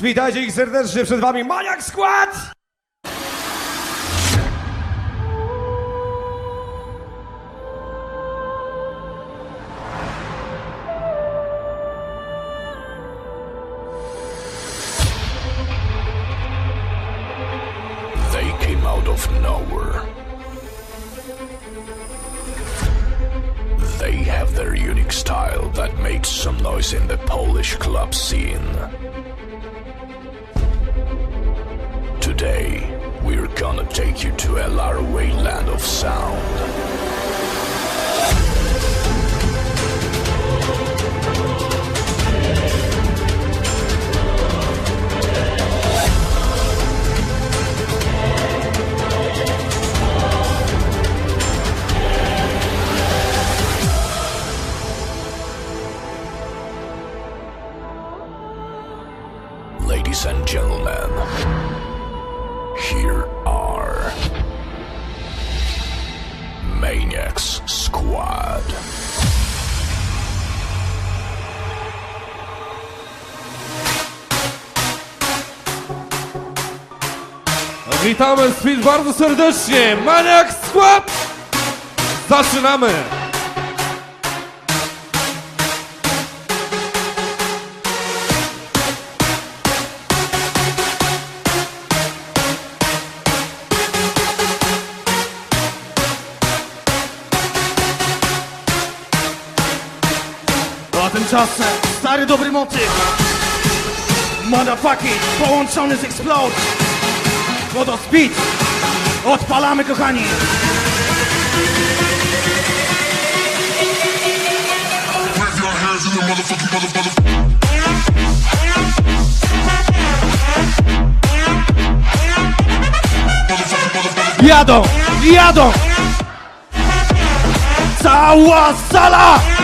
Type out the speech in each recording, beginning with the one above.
Witajcie ich serdecznie, przed wami Maniak Skład! Bardzo serdecznie! Maniak Skład! Zaczynamy! A tymczasem stary dobry motyw Motherfucking połączony z Explode Wodo Speed Odpalamy kochani. Jadą, jadą! Cała sala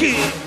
rączki,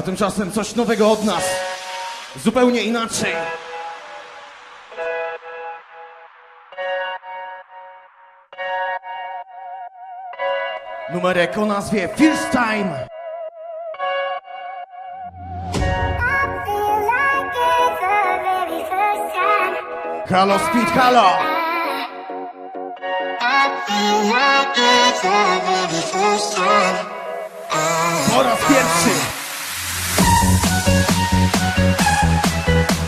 A tymczasem coś nowego od nas Zupełnie inaczej Numerek o nazwie First Time. Halo Speed, halo. Po raz pierwszy Tymczasem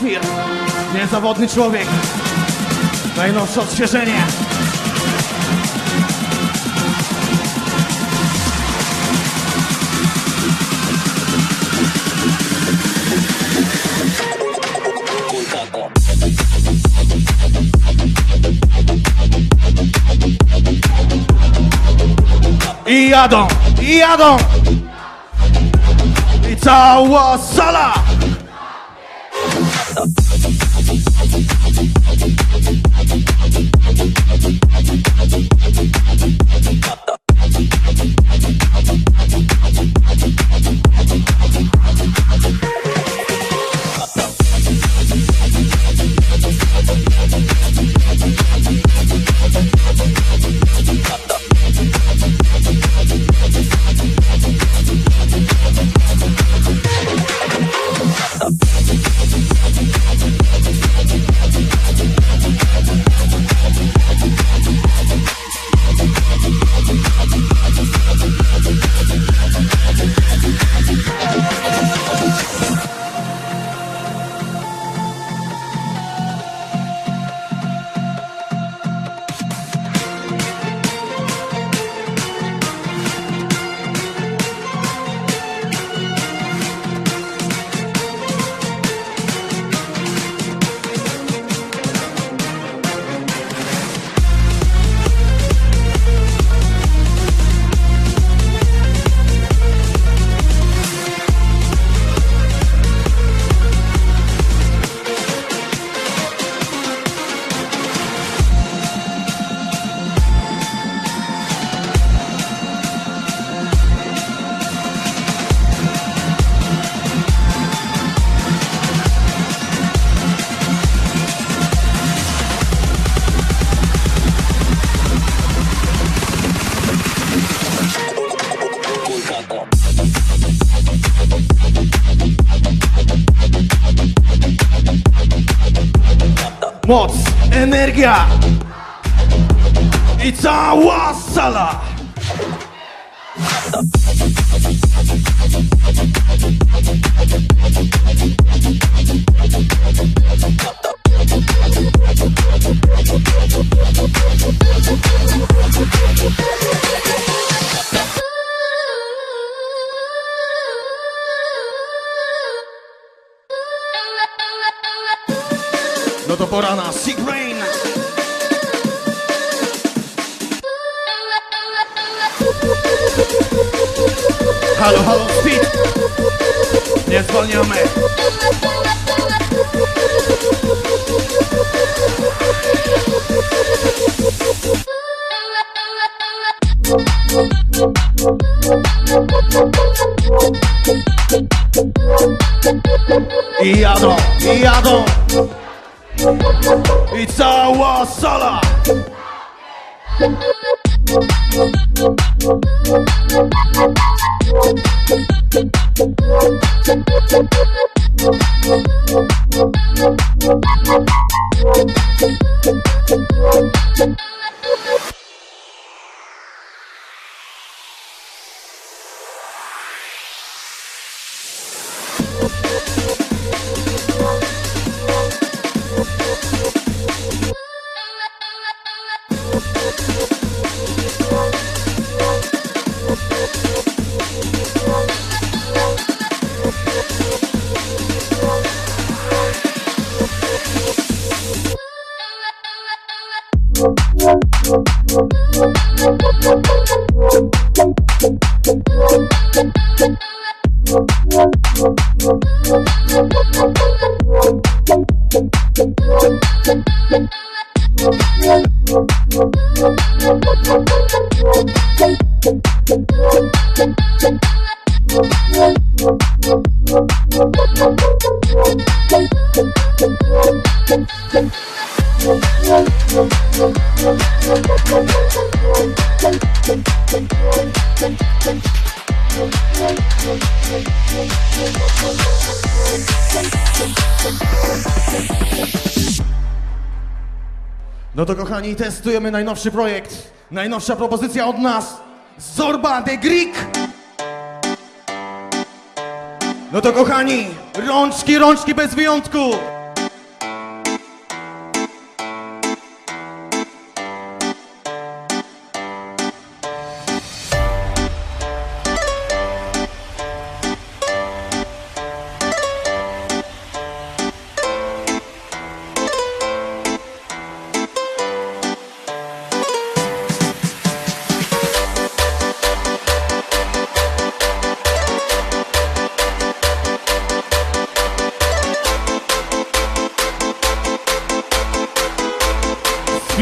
Kaszmir, niezawodny człowiek. Najnowsze odświeżenie. I jadą, i jadą. I cała sala. Moc, energia. I cała sala. No to pora na Sick Rain. Halo, halo, speed. Nie zwalniamy. I jadą, i jadą. I cała sala. No to kochani, testujemy najnowszy projekt. Najnowsza propozycja od nas. Zorba de Greek. No to kochani, rączki, rączki bez wyjątku.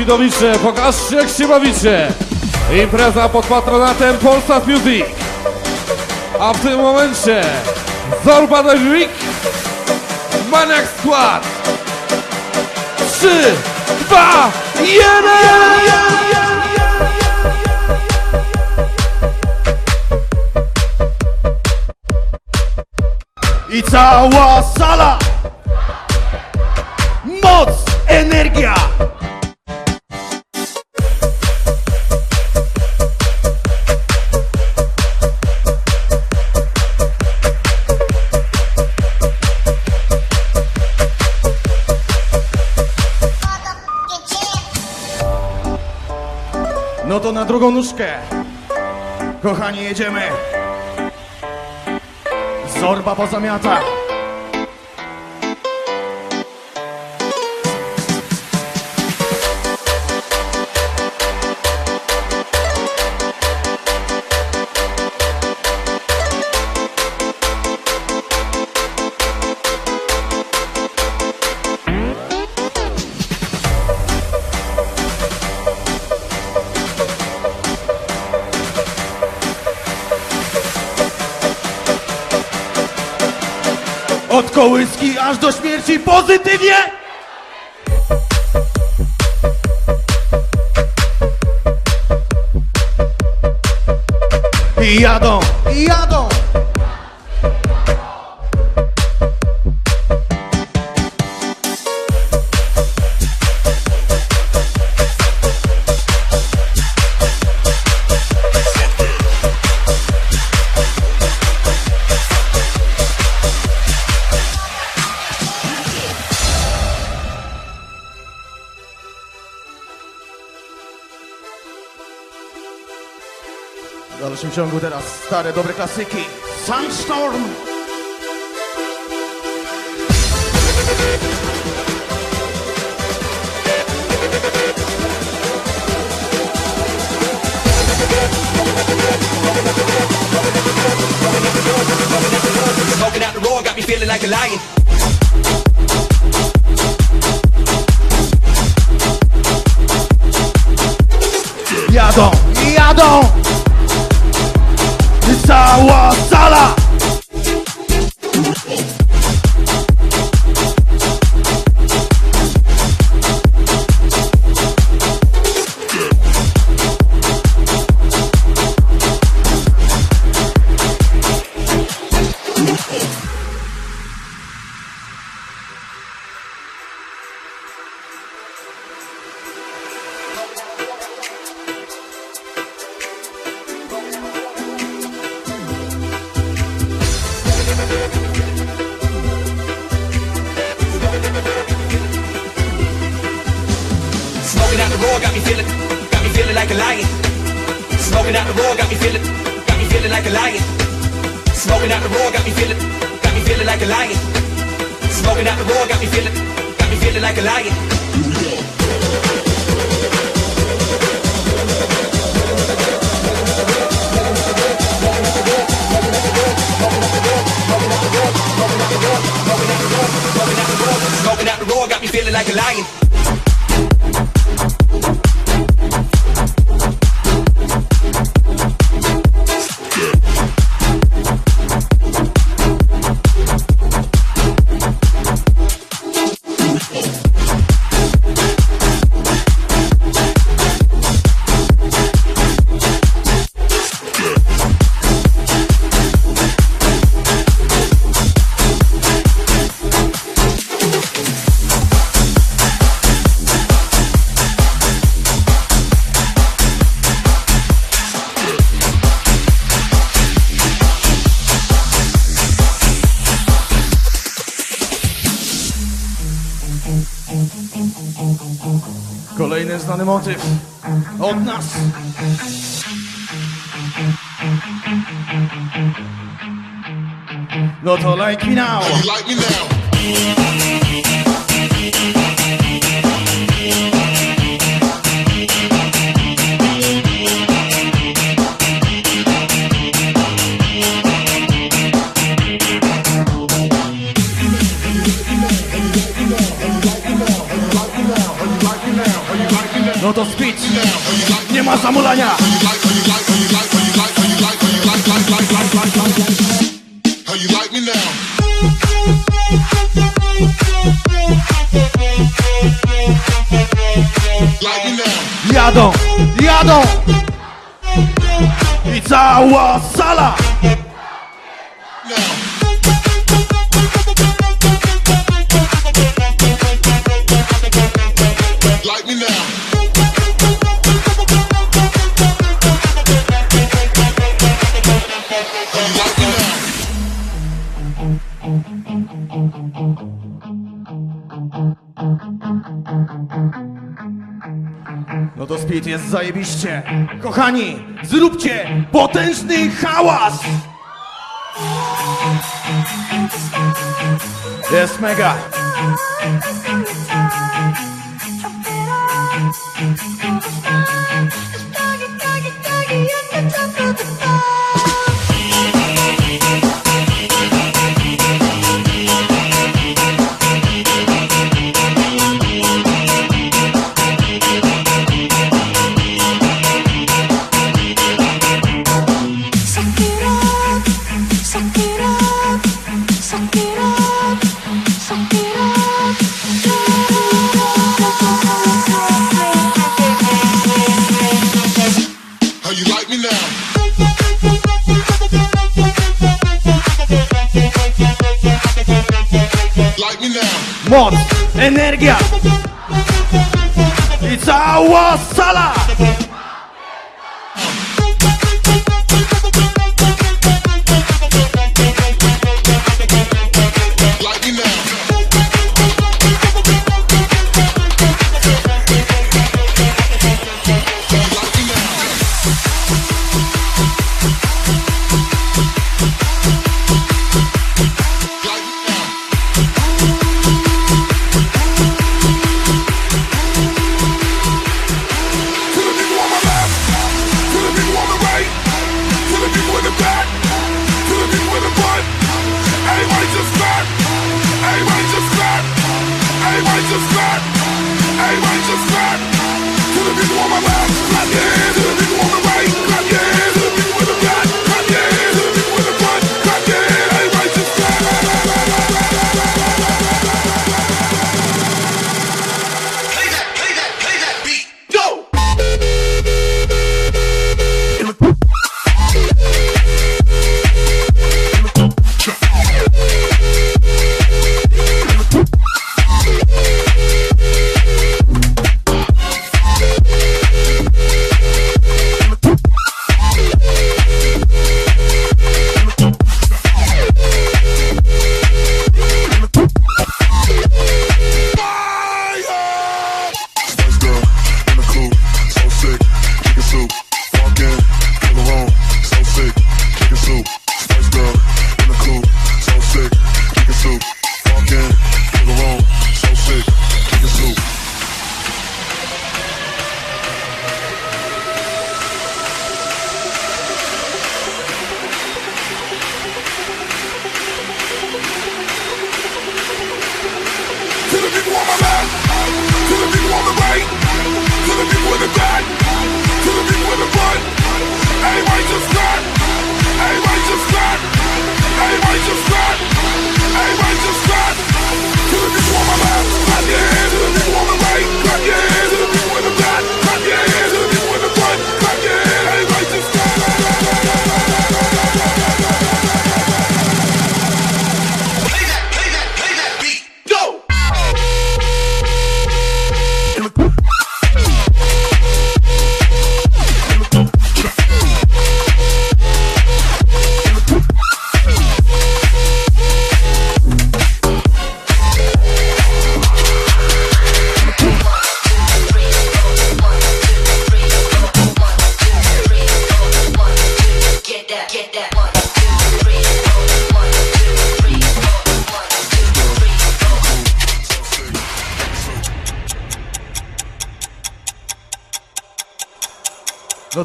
widowicze, pokażcie jak się bawicie. Impreza pod patronatem Polsat Music. A w tym momencie Zorba Dajwik, Maniak Skład. 3, 2, 1! I cała sala! Moc, energia! drugą nóżkę. Kochani, jedziemy. Zorba pozamiata. aż do śmierci pozytywnie! Jadą старе добри класики. Sunstorm! do zamulania Jadą, jadą! I cała sala! zajebiście. Kochani, zróbcie potężny hałas! Jest mega! energia. I cała sala.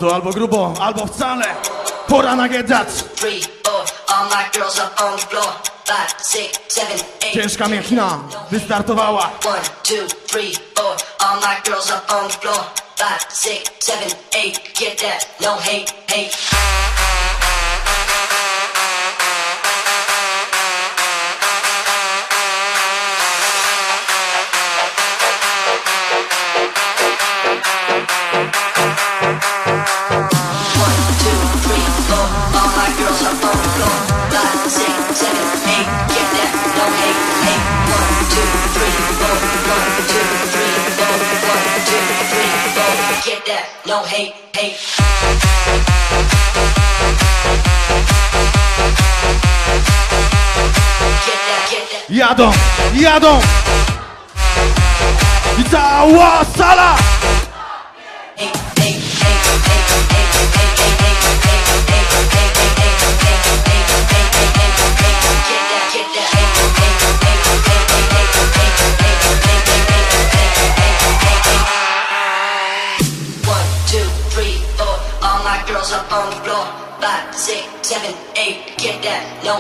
to albo grubo, albo wcale. Pora na get Ciężka mięchina wystartowała. Get that, no hate, hate. that, no hate, hate. Jadą, jadą! I cała sala! Hey, hey, hey, hey, hey, hey, hey.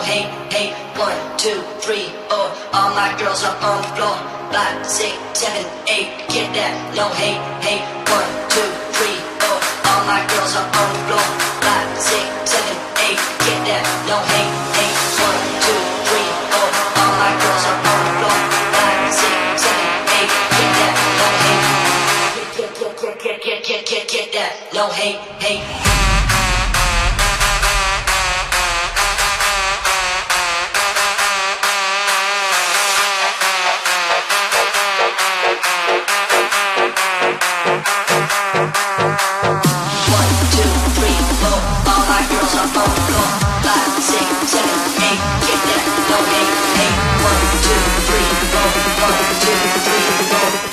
Hate, hate. One, two, three, four. All my girls are on the floor. Five, six, seven, eight. Get that? No hate, hate. One, two, three, four. All my girls are on the floor. Five, six, seven, eight. Get that? No hate, hate. One, two, three, four. All my girls up on the floor. Five, six, seven, eight. Get that? No hate. Get, get, get, get, get, get, get, get that? No hate, hate.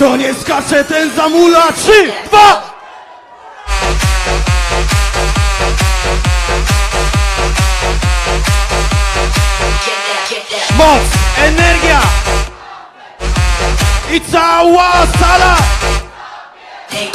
Three, four. To nie skacze ten zamula! Trzy, dwa! Moc, energia! I cała sala! Hey,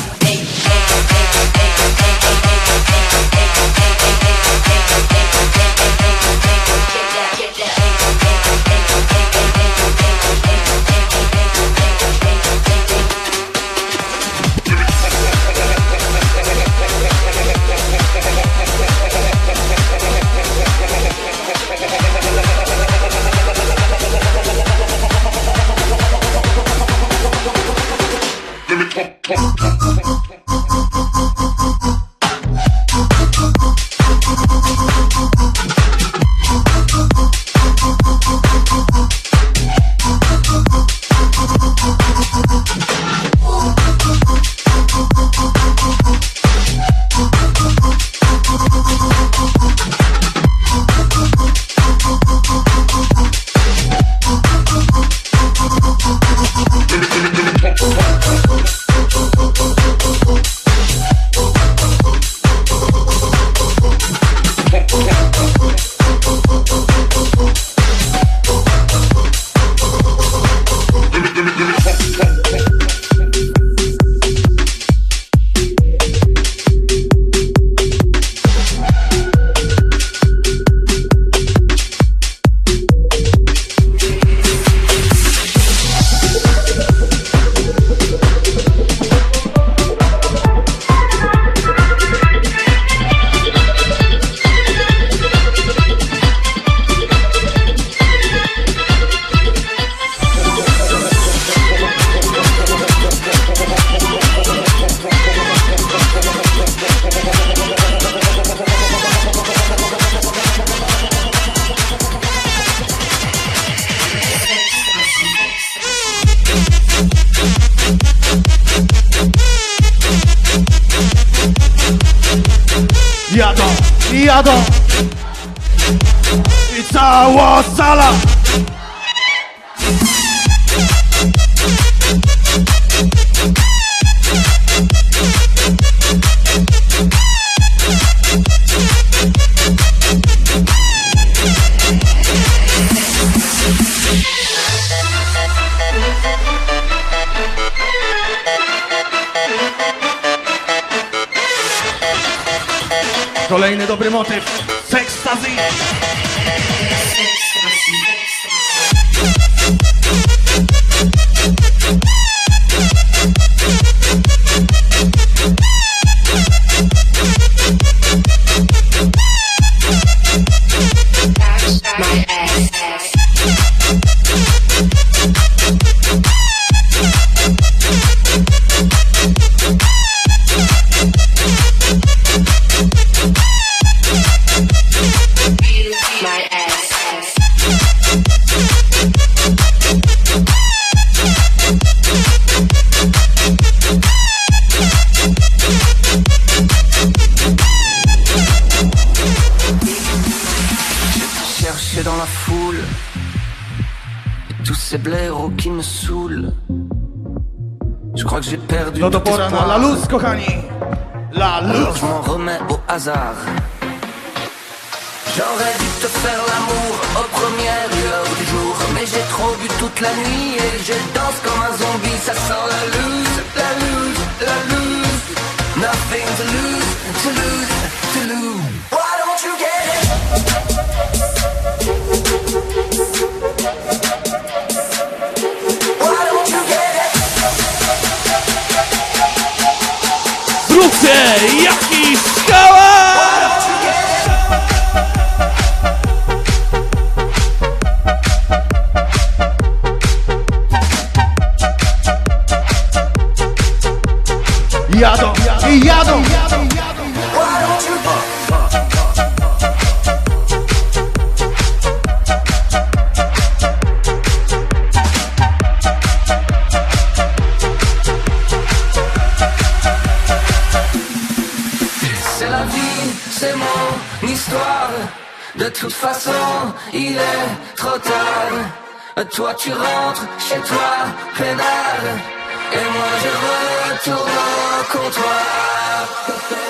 Toi tu rentres chez toi, pénal Et moi je retourne au comptoir.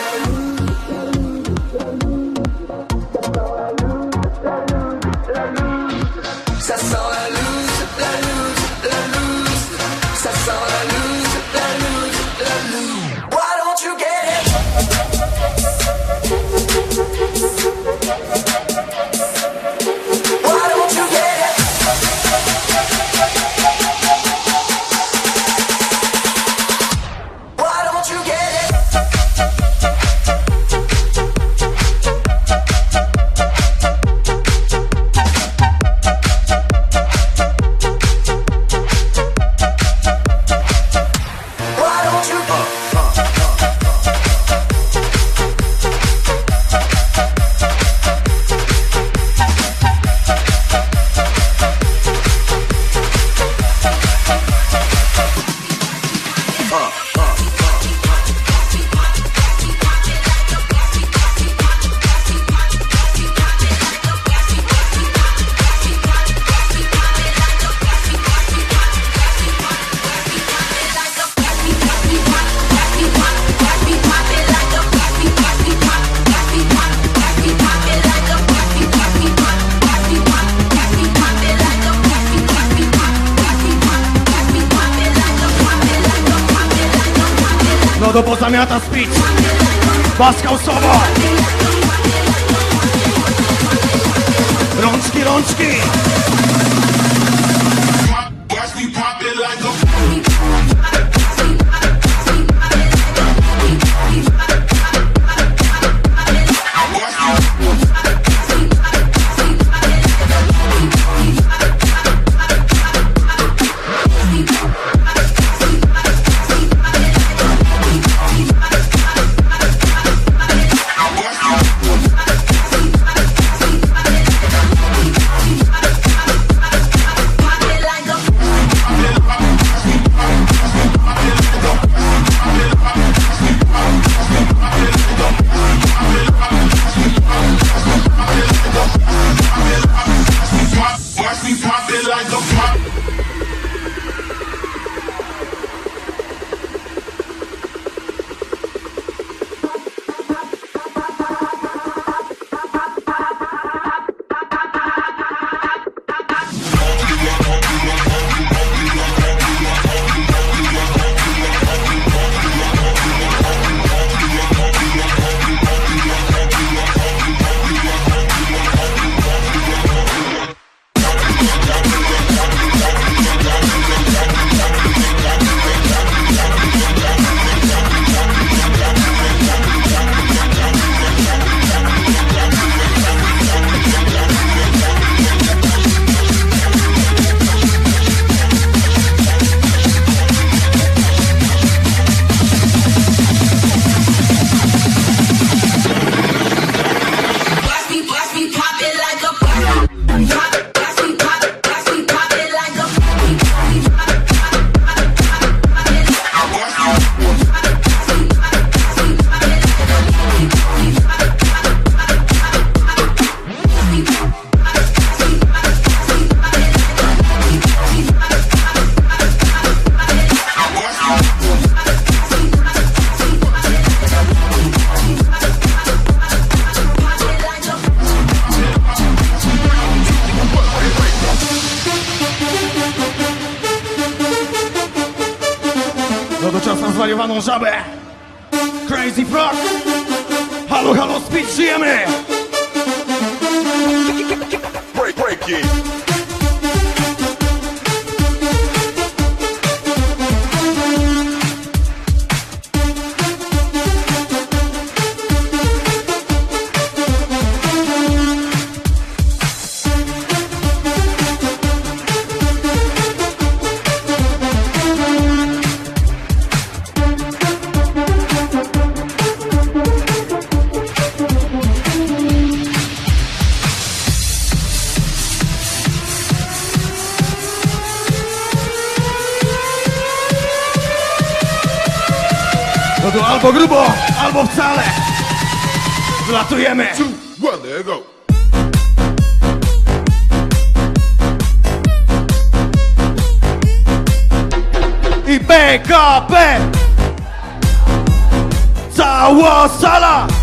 No to czas na zwariowaną żabę. Crazy Frog. Halo, halo, speed, żyjemy! Break, break it. Albo grubo, albo wcale. Wlatujemy. Two, one, go. I PKP. Cała sala.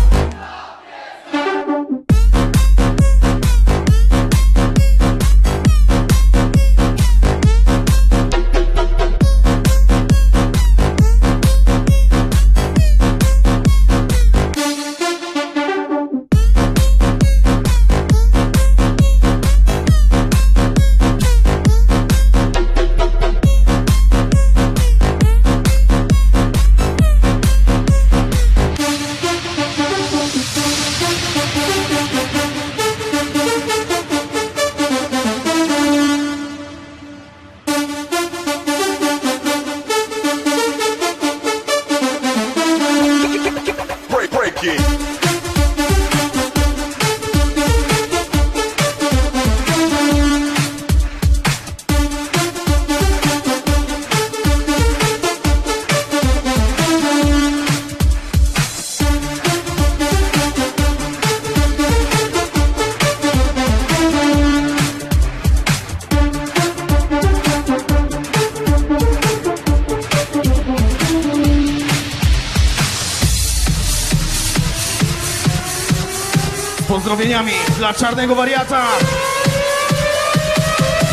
Z pozdrowieniami dla czarnego wariata.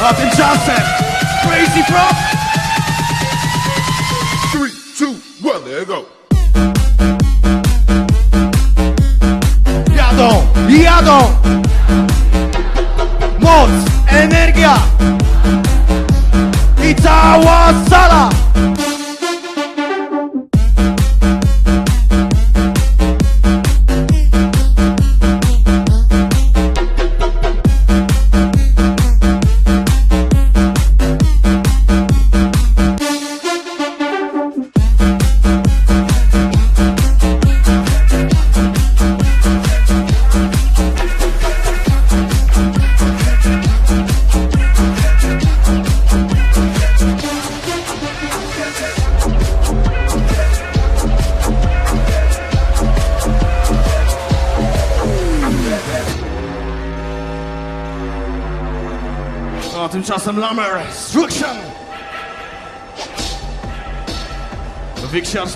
A tymczasem Crazy Frog.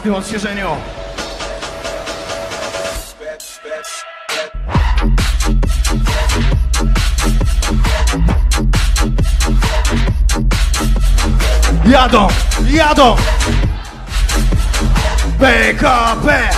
Wiksiarskim odświeżeniu. Jadą, jadą! PKP!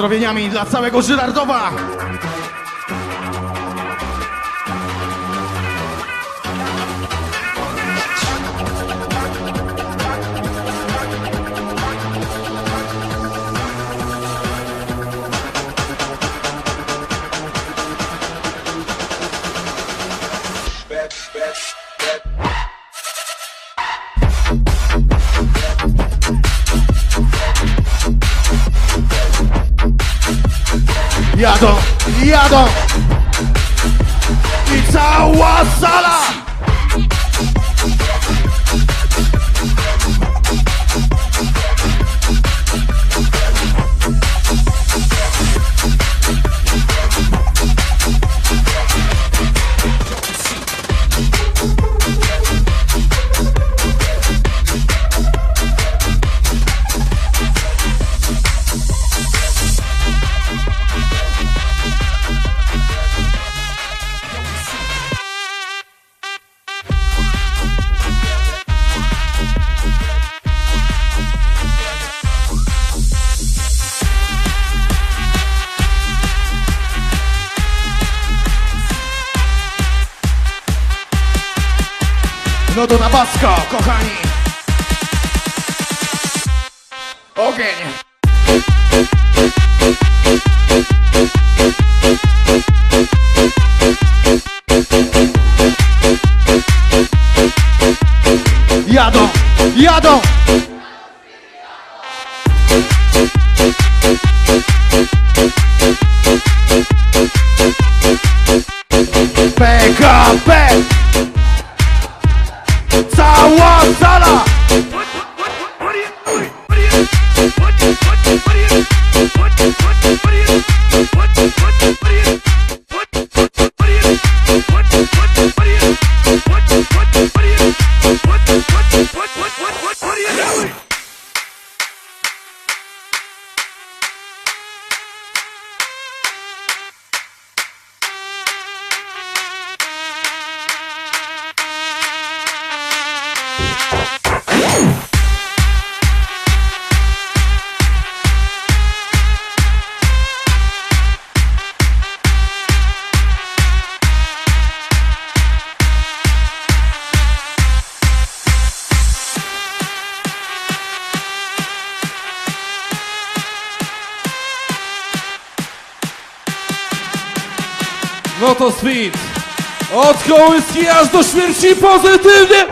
Pozdrowieniami dla całego Żyrardowa! No to na basko, kochani! Ogień! Kołyski aż do śmierci pozytywnie.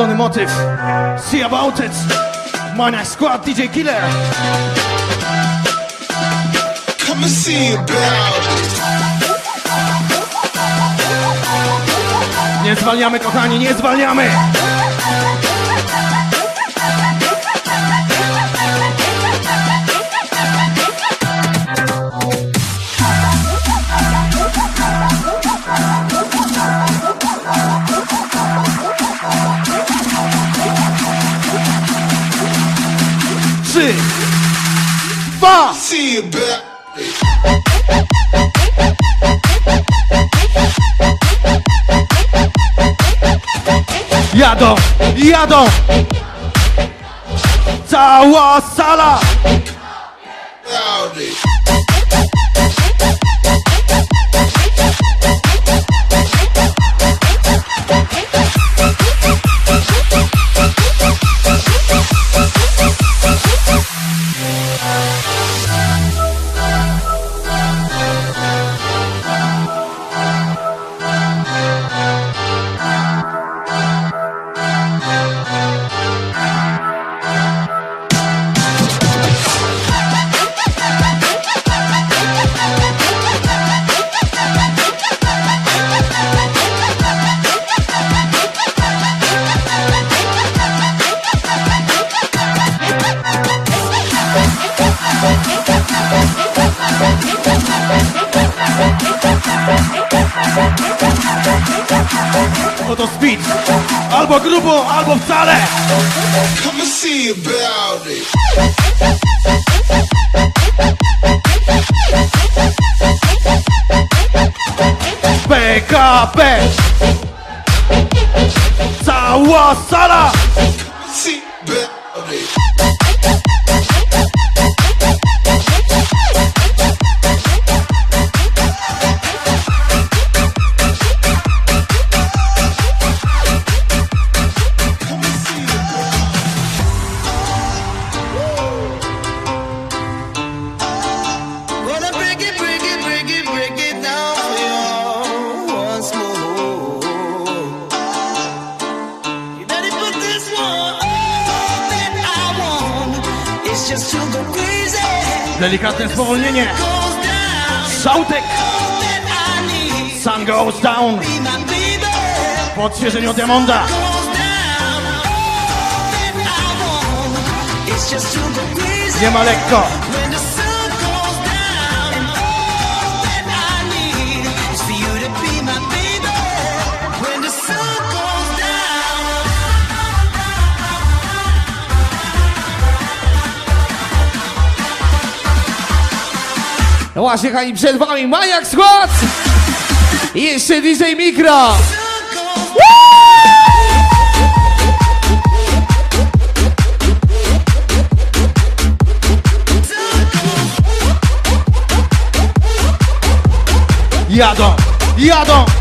Sprawdzony motyw. See about it. Maniac Squad, DJ Killer. Come and see about it. Nie zwalniamy, kochani, nie zwalniamy! See about it. jadą, jadą! Cała sala! Zabez Cała sala ten spowolnienie. Sautek. Sun goes down. Po odświeżeniu Diamonda. Nie ma lekko. No właśnie, kochani, przed wami Maniak Skład i jeszcze DJ Mikra. Jadą, jadą.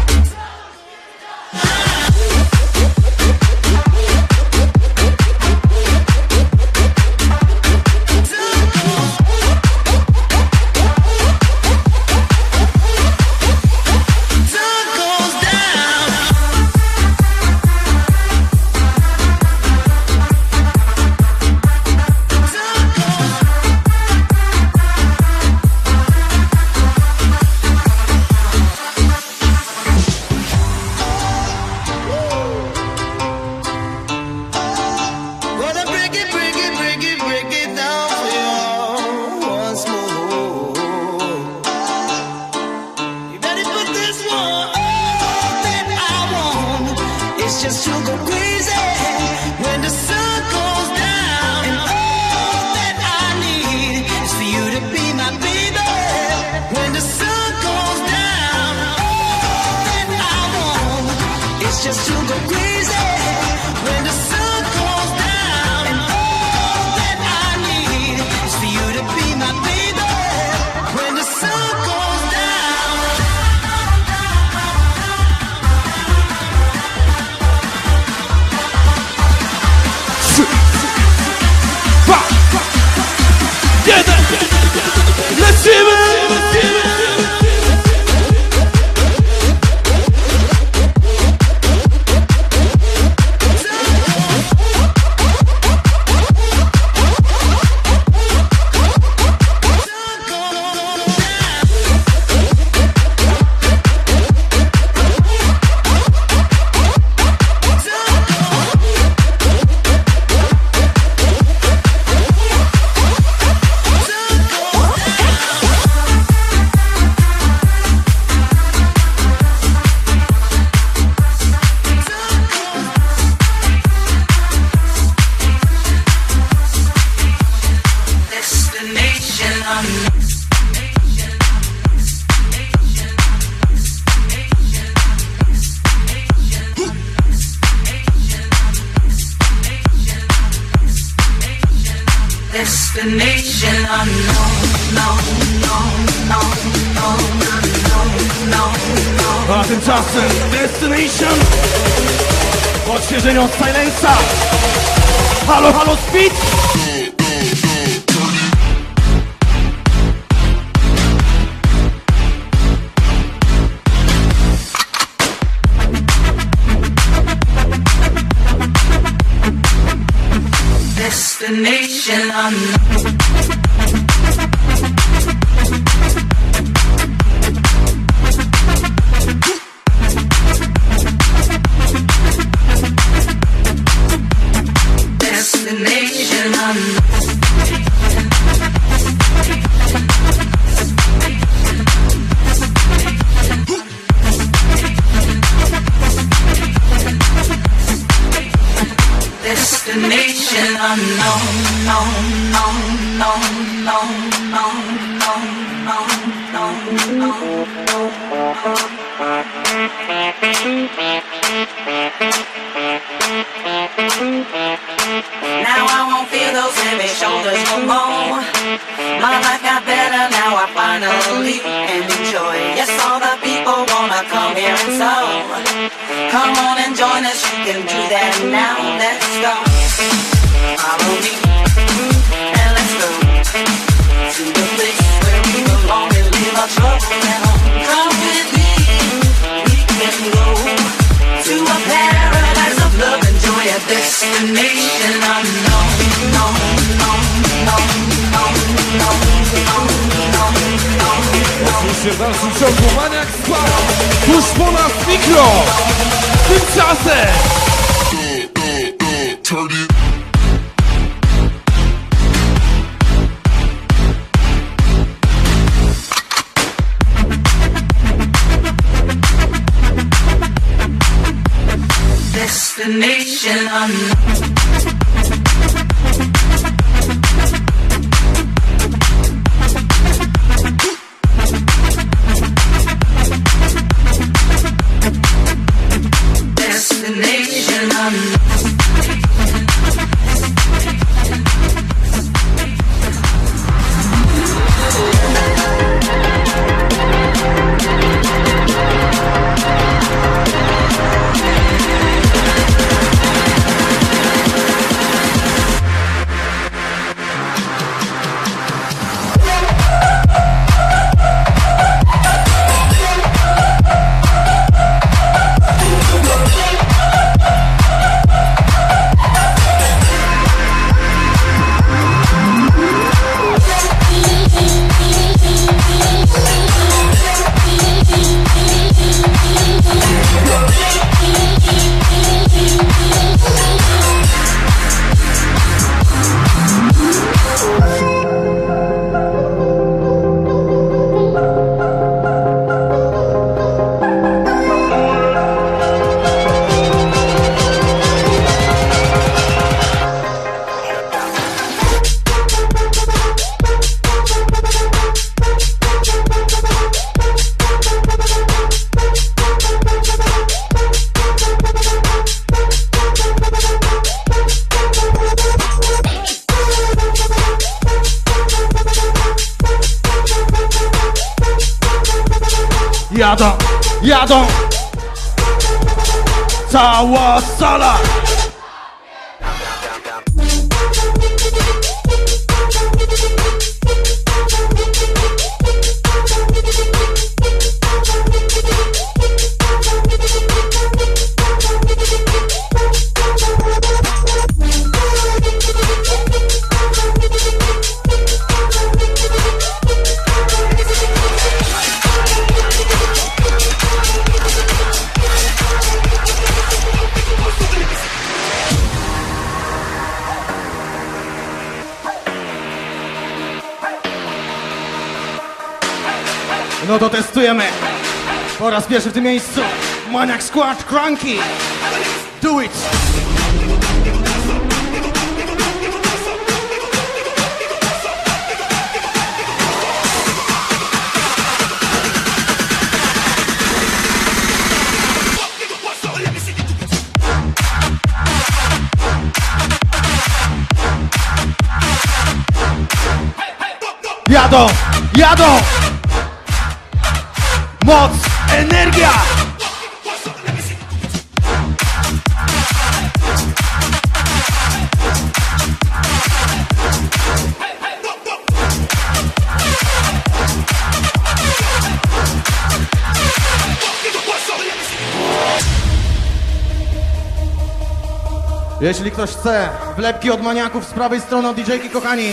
Tymczasem Destination. Odświeżenie od Silence'a Halo, halo, speed! Destination unknown. mission unknown. pierwszy w tym miejscu. Maniac Squad, Cranky. Do it! Jadą! Jadą! Moc! energia Jeśli ktoś chce, wlepki od maniaków z prawej strony od DJ-ki, kochani.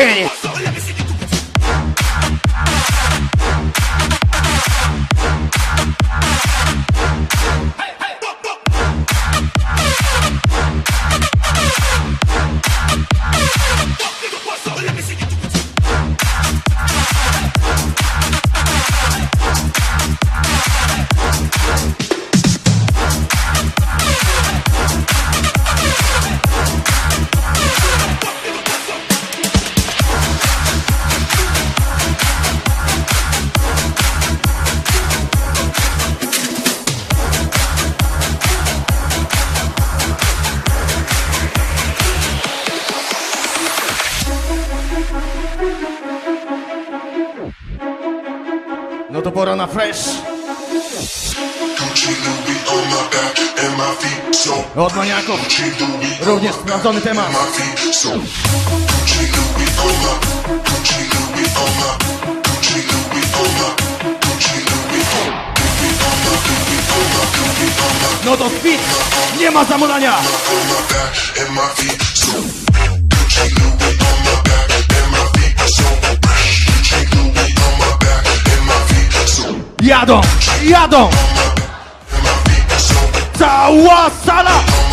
Look. sprawdzony temat. No to spit, nie ma zamulania. Jadą, jadą! Cała sala!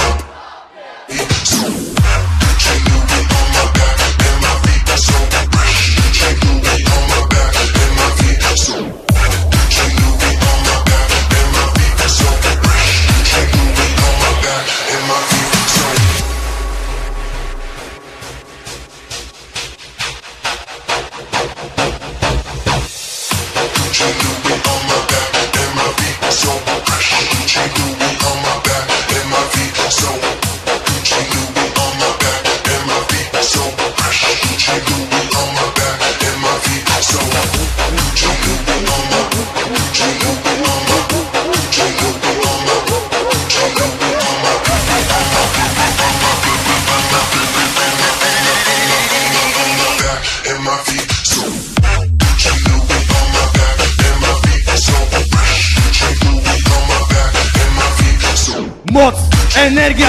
energia!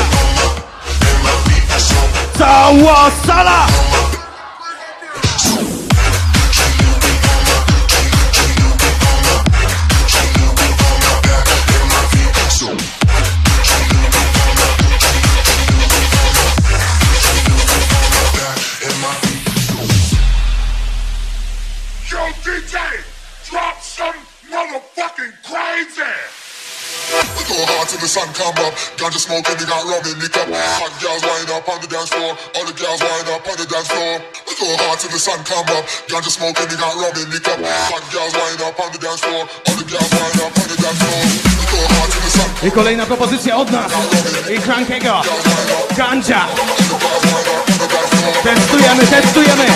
Cała sala! smoke and got rum in the cup. Hot girls wind up on the dance floor. All the girls wind up on the dance floor. We go hard till the sun come up. Smoke and got rum in the cup. Hot girls wind up on the dance floor. All the girls wind up on the dance floor. I kolejna propozycja od nas i Crankiego. Ganja. Testujemy, testujemy.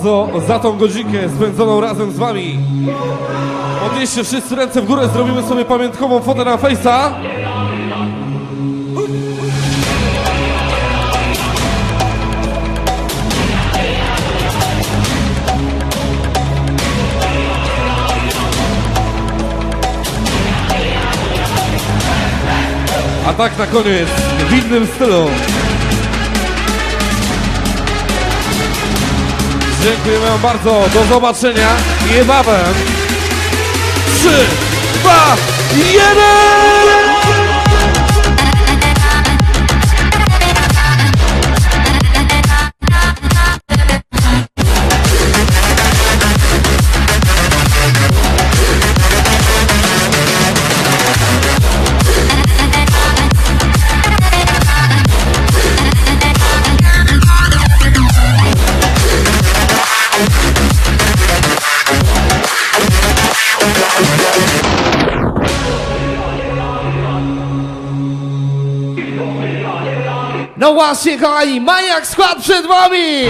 Bardzo za tą godzinkę spędzoną razem z wami. Podnieście wszyscy ręce w górę, zrobimy sobie pamiątkową fotę na Face'a. A tak na koniec, w innym stylu. Dziękujemy wam bardzo, do zobaczenia niebawem. 3, 2, 1! Właśnie, kochani, Maniak skład przed wami!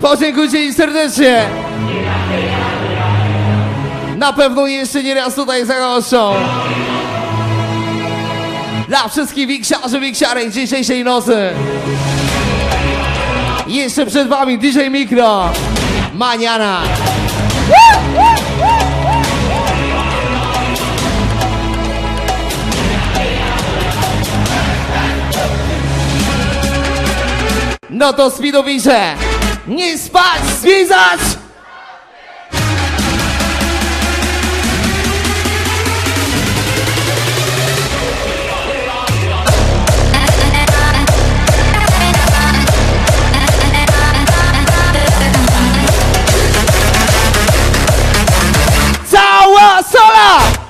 Podziękujcie im serdecznie! Na pewno jeszcze nie raz tutaj zagoszczą. Dla wszystkich wiksiarzy, wiksiarek dzisiejszej nocy. Jeszcze przed wami DJ Mikro. Maniana. No to speedowicze! Nie spać, zwiedzać! Cała!